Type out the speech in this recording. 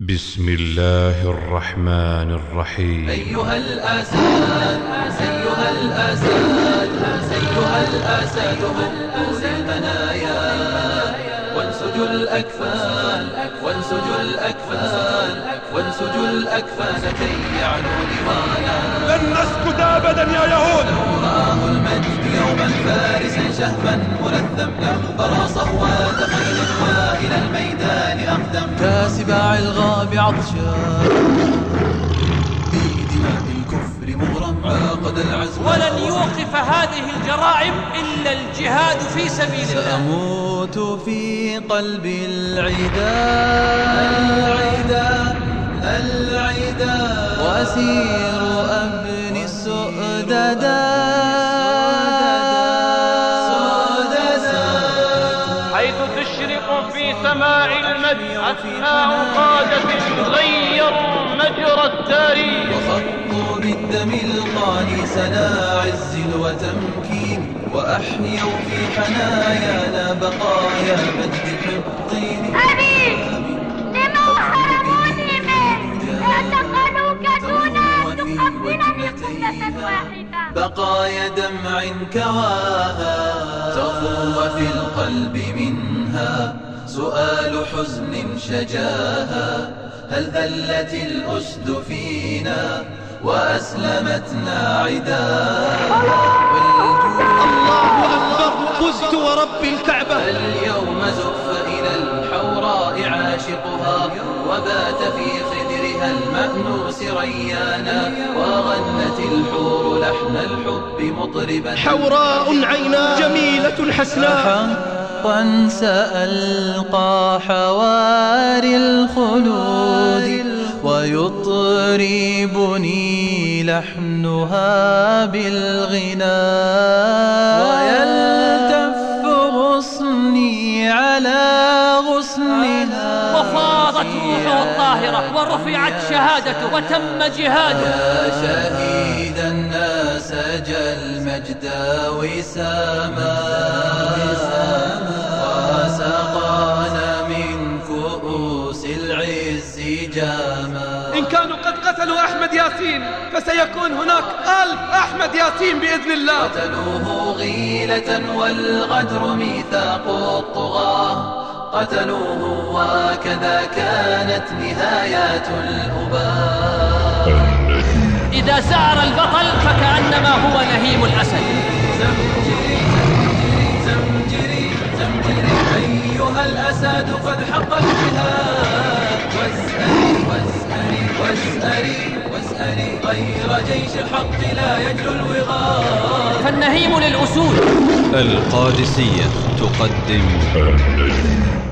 بسم الله الرحمن الرحيم. أيها الأسد أيها الأسد أيها الأسد من أوز المنايا وانسج الأكفان وانسج الأكفان وانسج الأكفان كي يعلو لوانا لن نسكت أبدا يا يهود. نوراه المجد يوما فارسا شهما ملثم لم ترى صهوات خيل وإلى الميدان أقدم. كاسباع الغرب بعطشا بأيدياد الكفر مغرم قد العزم ولن يوقف هذه الجرائم إلا الجهاد في سبيل الله. سأموت في قلب العداء العداء العداء وأسير أبني السؤدداء حيث تشرق في سماء المد أثناء قادة بالقال سنا عز وتمكين وأحيوا في حنايانا بقايا مجد حطين أبي لما حرموني منه اعتقدوا كدونا تقبلني قبلة واحدة. بقايا دمع كواها تفور في القلب منها. سؤال حزن شجاها هل ذلت الأسد فينا؟ وأسلمتنا عدا. الله أكبر. فزت ورب الكعبة. اليوم زف إلى الحوراء عاشقها وبات في خدرها المأنوس ريانا وغنت الحور لحن الحب مطربا. حوراء عينا جميلة حسناء حقا سألقى حواري الخلود. ويطربني لحنها بالغناء ويلتف غصني على غصنها وفاضت روحه الطاهرة ورفعت شهادته وتم جهاده. يا شهيد الناس جل المجد وساما. إن كانوا قد قتلوا أحمد ياسين فسيكون هناك ألف أحمد ياسين بإذن الله. قتلوه غيلة والغدر ميثاق الطغاة. قتلوه وكذا كانت نهايات الأباء إذا سار البطل فكأنما هو نهيم الأسد. زمجري زمجري زمجري زمجري أيها الأسد قد حق الجهاد. غير جيش الحق لا يجلو الوغار. فالنهيم للأسود القادسية تقدم. النجم